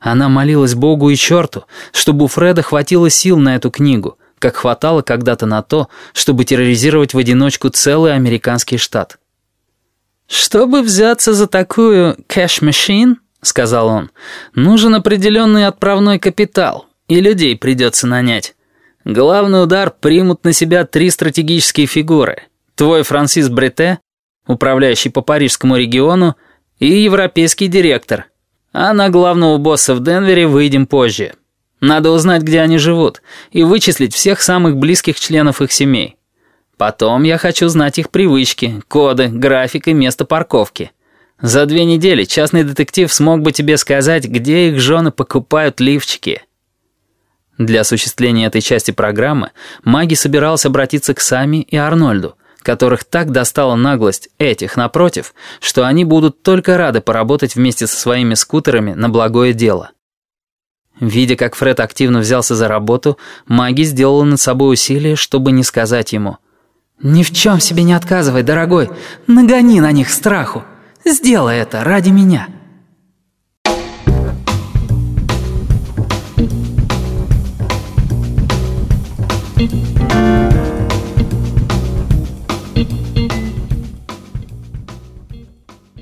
Она молилась Богу и черту, чтобы у Фреда хватило сил на эту книгу, как хватало когда-то на то, чтобы терроризировать в одиночку целый американский штат. «Чтобы взяться за такую кэш-машин», — сказал он, — «нужен определенный отправной капитал, и людей придется нанять. Главный удар примут на себя три стратегические фигуры. Твой Франсис Брете, управляющий по парижскому региону, и европейский директор — а на главного босса в Денвере выйдем позже. Надо узнать, где они живут, и вычислить всех самых близких членов их семей. Потом я хочу знать их привычки, коды, график и место парковки. За две недели частный детектив смог бы тебе сказать, где их жены покупают лифчики. Для осуществления этой части программы Маги собирался обратиться к Сами и Арнольду, которых так достала наглость этих, напротив, что они будут только рады поработать вместе со своими скутерами на благое дело. Видя, как Фред активно взялся за работу, Маги сделала над собой усилие, чтобы не сказать ему «Ни в чем себе не отказывай, дорогой, нагони на них страху, сделай это ради меня».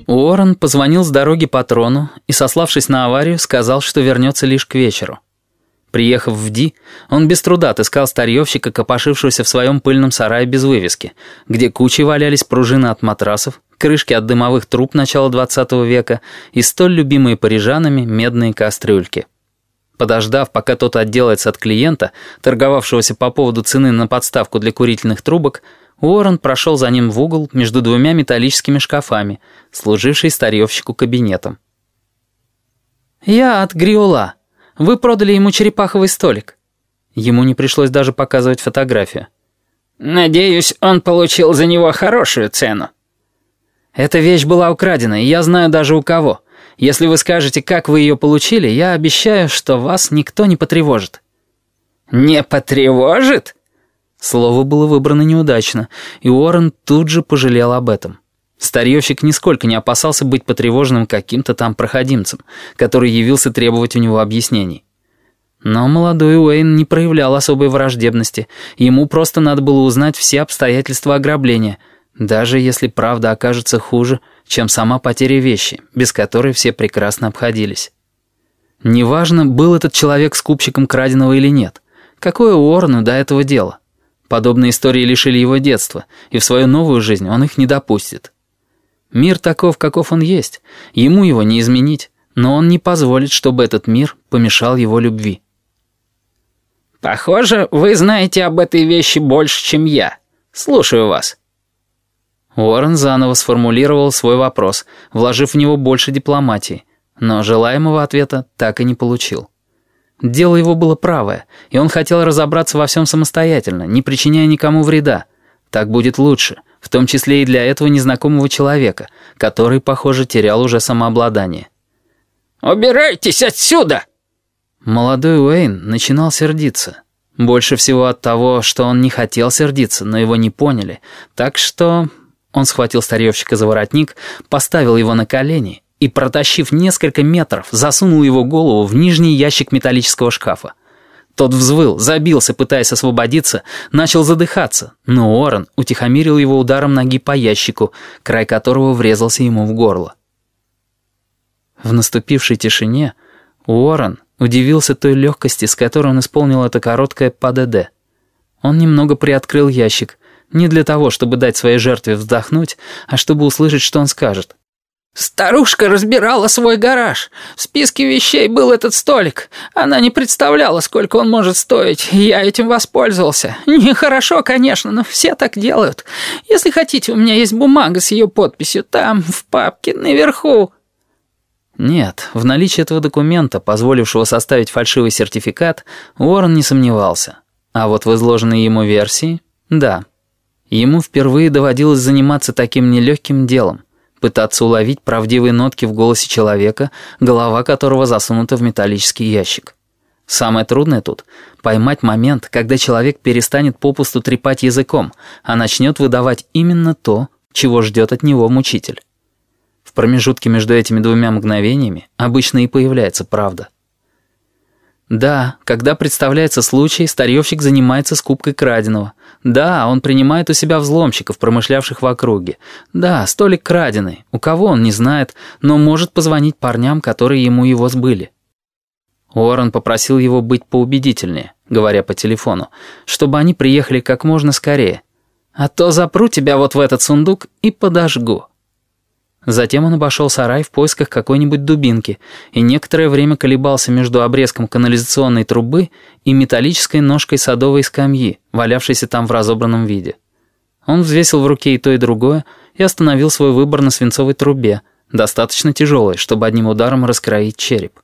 Уоррен позвонил с дороги патрону и, сославшись на аварию, сказал, что вернется лишь к вечеру. Приехав в Ди, он без труда отыскал старьевщика, копошившегося в своем пыльном сарае без вывески, где кучей валялись пружины от матрасов, крышки от дымовых труб начала 20 века и столь любимые парижанами медные кастрюльки. Подождав, пока тот отделается от клиента, торговавшегося по поводу цены на подставку для курительных трубок, Уоррен прошел за ним в угол между двумя металлическими шкафами, служивший старьевщику кабинетом. «Я от Гриола. Вы продали ему черепаховый столик». Ему не пришлось даже показывать фотографию. «Надеюсь, он получил за него хорошую цену». «Эта вещь была украдена, и я знаю даже у кого. Если вы скажете, как вы ее получили, я обещаю, что вас никто не потревожит». «Не потревожит?» Слово было выбрано неудачно, и Уоррен тут же пожалел об этом. Старьевщик нисколько не опасался быть потревоженным каким-то там проходимцем, который явился требовать у него объяснений. Но молодой Уэйн не проявлял особой враждебности, ему просто надо было узнать все обстоятельства ограбления, даже если правда окажется хуже, чем сама потеря вещи, без которой все прекрасно обходились. Неважно, был этот человек скупщиком краденого или нет, какое Уоррену до этого дело. Подобные истории лишили его детства, и в свою новую жизнь он их не допустит. Мир таков, каков он есть, ему его не изменить, но он не позволит, чтобы этот мир помешал его любви. «Похоже, вы знаете об этой вещи больше, чем я. Слушаю вас». Уоррен заново сформулировал свой вопрос, вложив в него больше дипломатии, но желаемого ответа так и не получил. Дело его было правое, и он хотел разобраться во всем самостоятельно, не причиняя никому вреда. Так будет лучше, в том числе и для этого незнакомого человека, который, похоже, терял уже самообладание. «Убирайтесь отсюда!» Молодой Уэйн начинал сердиться. Больше всего от того, что он не хотел сердиться, но его не поняли. Так что он схватил старьевщика за воротник, поставил его на колени и, протащив несколько метров, засунул его голову в нижний ящик металлического шкафа. Тот взвыл, забился, пытаясь освободиться, начал задыхаться, но Уоррен утихомирил его ударом ноги по ящику, край которого врезался ему в горло. В наступившей тишине Уоррен удивился той легкости, с которой он исполнил это короткое ПДД. Он немного приоткрыл ящик, не для того, чтобы дать своей жертве вздохнуть, а чтобы услышать, что он скажет. Старушка разбирала свой гараж. В списке вещей был этот столик. Она не представляла, сколько он может стоить. Я этим воспользовался. Нехорошо, конечно, но все так делают. Если хотите, у меня есть бумага с ее подписью. Там, в папке, наверху. Нет, в наличии этого документа, позволившего составить фальшивый сертификат, Уоррен не сомневался. А вот в изложенной ему версии — да. Ему впервые доводилось заниматься таким нелегким делом пытаться уловить правдивые нотки в голосе человека, голова которого засунута в металлический ящик. Самое трудное тут — поймать момент, когда человек перестанет попусту трепать языком, а начнет выдавать именно то, чего ждет от него мучитель. В промежутке между этими двумя мгновениями обычно и появляется правда. Да, когда представляется случай, старьевщик занимается скупкой краденого. Да, он принимает у себя взломщиков, промышлявших в округе. Да, столик краденый. У кого он не знает, но может позвонить парням, которые ему его сбыли. Уоррен попросил его быть поубедительнее, говоря по телефону, чтобы они приехали как можно скорее. А то запру тебя вот в этот сундук и подожгу. Затем он обошел сарай в поисках какой-нибудь дубинки и некоторое время колебался между обрезком канализационной трубы и металлической ножкой садовой скамьи, валявшейся там в разобранном виде. Он взвесил в руке и то, и другое и остановил свой выбор на свинцовой трубе, достаточно тяжелой, чтобы одним ударом раскроить череп.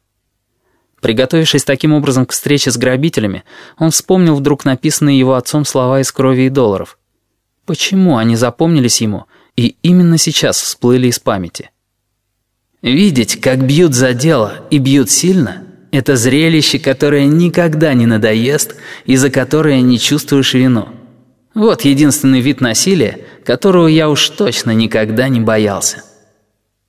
Приготовившись таким образом к встрече с грабителями, он вспомнил вдруг написанные его отцом слова из крови и долларов. Почему они запомнились ему — и именно сейчас всплыли из памяти. Видеть, как бьют за дело и бьют сильно, это зрелище, которое никогда не надоест и за которое не чувствуешь вину. Вот единственный вид насилия, которого я уж точно никогда не боялся.